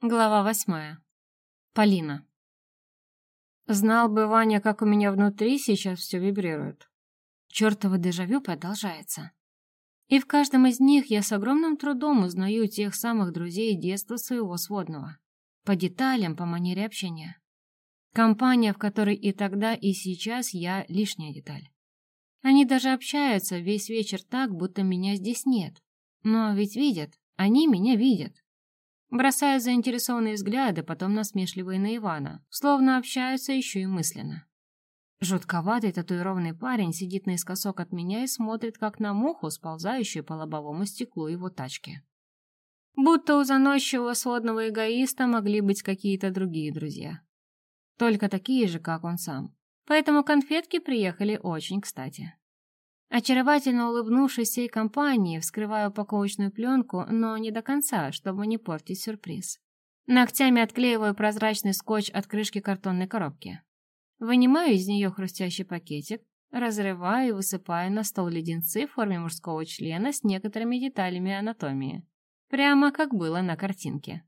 Глава восьмая. Полина. Знал бы Ваня, как у меня внутри сейчас все вибрирует. Чёртово дежавю продолжается. И в каждом из них я с огромным трудом узнаю тех самых друзей детства своего сводного. По деталям, по манере общения. Компания, в которой и тогда, и сейчас я лишняя деталь. Они даже общаются весь вечер так, будто меня здесь нет. Но ведь видят, они меня видят. Бросая заинтересованные взгляды, потом насмешливые на Ивана, словно общаются еще и мысленно. Жутковатый татуированный парень сидит наискосок от меня и смотрит, как на муху, сползающую по лобовому стеклу его тачки. Будто у заносчивого сводного эгоиста могли быть какие-то другие друзья. Только такие же, как он сам. Поэтому конфетки приехали очень кстати. Очаровательно улыбнувшись всей компании, вскрываю упаковочную пленку, но не до конца, чтобы не портить сюрприз. Ногтями отклеиваю прозрачный скотч от крышки картонной коробки. Вынимаю из нее хрустящий пакетик, разрываю и высыпаю на стол леденцы в форме мужского члена с некоторыми деталями анатомии. Прямо как было на картинке.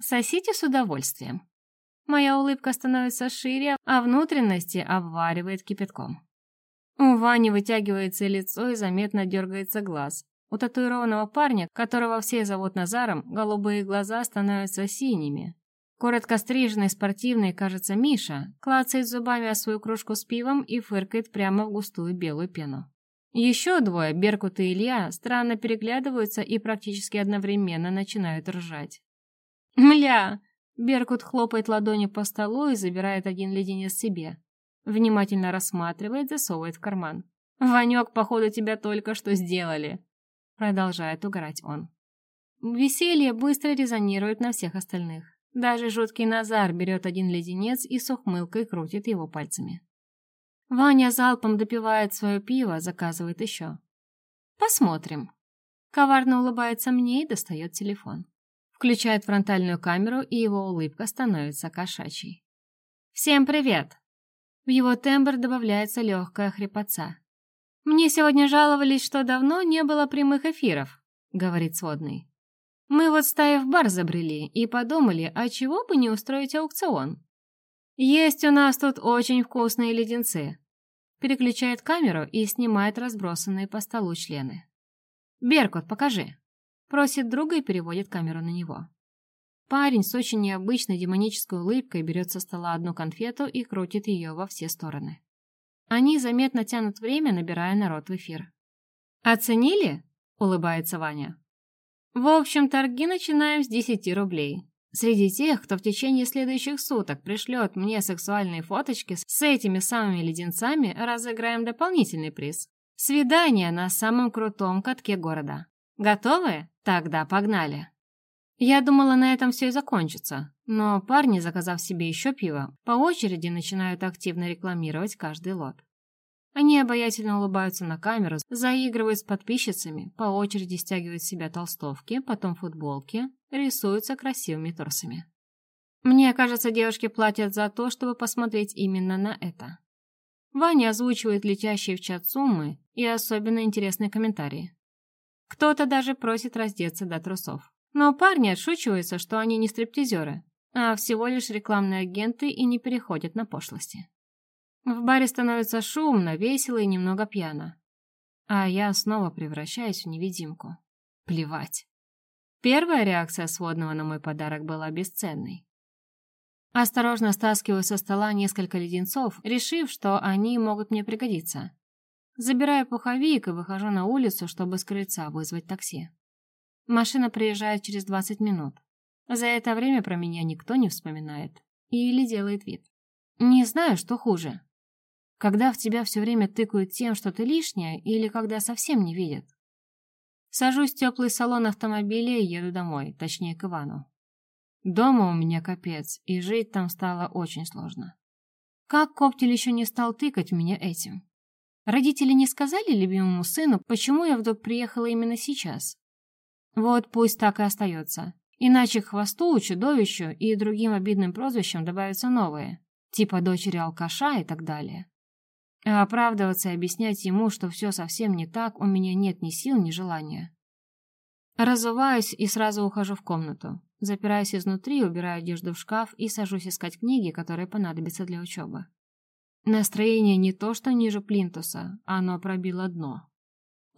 Сосите с удовольствием. Моя улыбка становится шире, а внутренности обваривает кипятком. У Вани вытягивается лицо и заметно дергается глаз. У татуированного парня, которого все зовут Назаром, голубые глаза становятся синими. Коротко стриженный, спортивный, кажется, Миша, клацает зубами о свою кружку с пивом и фыркает прямо в густую белую пену. Еще двое, Беркут и Илья, странно переглядываются и практически одновременно начинают ржать. «Мля!» Беркут хлопает ладонью по столу и забирает один леденец себе. Внимательно рассматривает, засовывает в карман. «Ванек, походу, тебя только что сделали!» Продолжает угорать он. Веселье быстро резонирует на всех остальных. Даже жуткий Назар берет один леденец и с ухмылкой крутит его пальцами. Ваня залпом допивает свое пиво, заказывает еще. «Посмотрим». Коварно улыбается мне и достает телефон. Включает фронтальную камеру, и его улыбка становится кошачьей. «Всем привет! В его тембр добавляется легкая хрипотца. «Мне сегодня жаловались, что давно не было прямых эфиров», — говорит сводный. «Мы вот стая в бар забрели и подумали, а чего бы не устроить аукцион? Есть у нас тут очень вкусные леденцы». Переключает камеру и снимает разбросанные по столу члены. «Беркут, покажи», — просит друга и переводит камеру на него. Парень с очень необычной демонической улыбкой берет со стола одну конфету и крутит ее во все стороны. Они заметно тянут время, набирая народ в эфир. «Оценили?» — улыбается Ваня. «В общем, торги начинаем с 10 рублей. Среди тех, кто в течение следующих суток пришлет мне сексуальные фоточки с этими самыми леденцами, разыграем дополнительный приз. Свидание на самом крутом катке города. Готовы? Тогда погнали!» Я думала, на этом все и закончится, но парни, заказав себе еще пиво, по очереди начинают активно рекламировать каждый лот. Они обаятельно улыбаются на камеру, заигрывают с подписчицами, по очереди стягивают с себя толстовки, потом футболки, рисуются красивыми торсами. Мне кажется, девушки платят за то, чтобы посмотреть именно на это. Ваня озвучивает летящие в чат суммы и особенно интересные комментарии. Кто-то даже просит раздеться до трусов. Но парни отшучиваются, что они не стриптизеры, а всего лишь рекламные агенты и не переходят на пошлости. В баре становится шумно, весело и немного пьяно. А я снова превращаюсь в невидимку. Плевать. Первая реакция сводного на мой подарок была бесценной. Осторожно стаскиваю со стола несколько леденцов, решив, что они могут мне пригодиться. Забираю пуховик и выхожу на улицу, чтобы с крыльца вызвать такси. Машина приезжает через 20 минут. За это время про меня никто не вспоминает. Или делает вид. Не знаю, что хуже. Когда в тебя все время тыкают тем, что ты лишняя, или когда совсем не видят. Сажусь в теплый салон автомобиля и еду домой, точнее к Ивану. Дома у меня капец, и жить там стало очень сложно. Как Коптель еще не стал тыкать меня этим? Родители не сказали любимому сыну, почему я вдруг приехала именно сейчас? Вот пусть так и остается. Иначе к хвосту, чудовищу и другим обидным прозвищам добавятся новые, типа дочери алкаша и так далее. А оправдываться и объяснять ему, что все совсем не так, у меня нет ни сил, ни желания. Разуваюсь и сразу ухожу в комнату. Запираюсь изнутри, убираю одежду в шкаф и сажусь искать книги, которые понадобятся для учебы. Настроение не то что ниже плинтуса, оно пробило дно.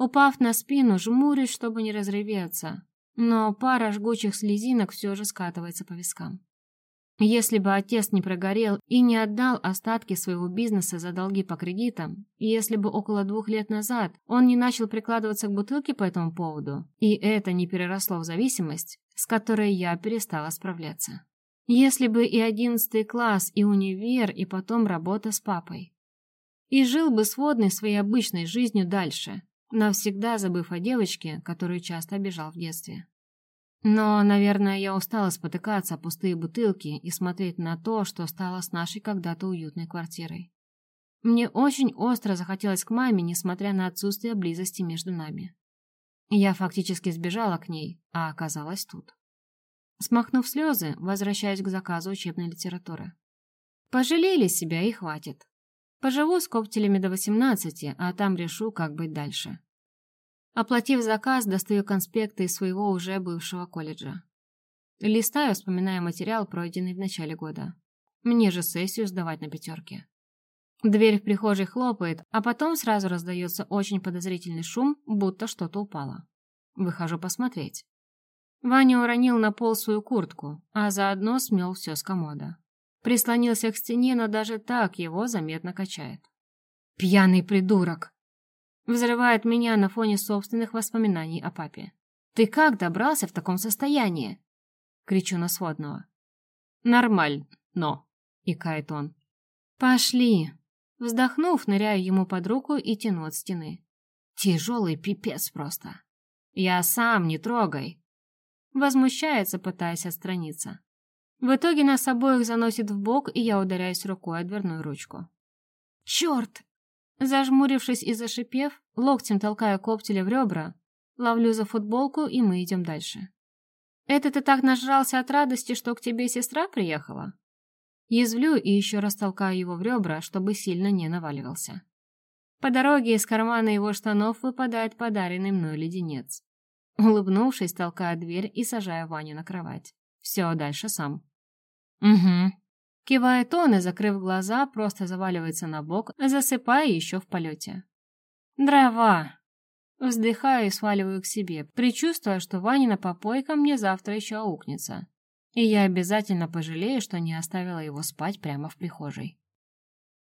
Упав на спину, жмурюсь, чтобы не разреветься, но пара жгучих слезинок все же скатывается по вискам. Если бы отец не прогорел и не отдал остатки своего бизнеса за долги по кредитам, если бы около двух лет назад он не начал прикладываться к бутылке по этому поводу, и это не переросло в зависимость, с которой я перестала справляться. Если бы и одиннадцатый класс, и универ, и потом работа с папой. И жил бы сводной своей обычной жизнью дальше, навсегда забыв о девочке, которую часто обижал в детстве. Но, наверное, я устала спотыкаться о пустые бутылки и смотреть на то, что стало с нашей когда-то уютной квартирой. Мне очень остро захотелось к маме, несмотря на отсутствие близости между нами. Я фактически сбежала к ней, а оказалась тут. Смахнув слезы, возвращаюсь к заказу учебной литературы. Пожалели себя и хватит. Поживу с коптелями до 18, а там решу, как быть дальше. Оплатив заказ, достаю конспекты из своего уже бывшего колледжа. Листаю, вспоминая материал, пройденный в начале года. Мне же сессию сдавать на пятерке. Дверь в прихожей хлопает, а потом сразу раздается очень подозрительный шум, будто что-то упало. Выхожу посмотреть. Ваня уронил на пол свою куртку, а заодно смел все с комода. Прислонился к стене, но даже так его заметно качает. «Пьяный придурок!» Взрывает меня на фоне собственных воспоминаний о папе. «Ты как добрался в таком состоянии?» Кричу на сводного. «Нормально, но...» — икает он. «Пошли!» Вздохнув, ныряю ему под руку и тяну от стены. Тяжелый пипец просто. «Я сам, не трогай!» Возмущается, пытаясь отстраниться. В итоге нас обоих заносит в бок, и я ударяюсь рукой о дверную ручку. «Черт!» Зажмурившись и зашипев, локтем толкая коптеля в ребра, ловлю за футболку, и мы идем дальше. «Это ты так нажрался от радости, что к тебе сестра приехала?» Язвлю и еще раз толкаю его в ребра, чтобы сильно не наваливался. По дороге из кармана его штанов выпадает подаренный мной леденец. Улыбнувшись, толкаю дверь и сажаю Ваню на кровать. Все, дальше сам. «Угу», Кивает он и, закрыв глаза, просто заваливается на бок, засыпая еще в полете. «Дрова!» Вздыхаю и сваливаю к себе, предчувствуя, что Ванина попойка мне завтра еще аукнется. И я обязательно пожалею, что не оставила его спать прямо в прихожей.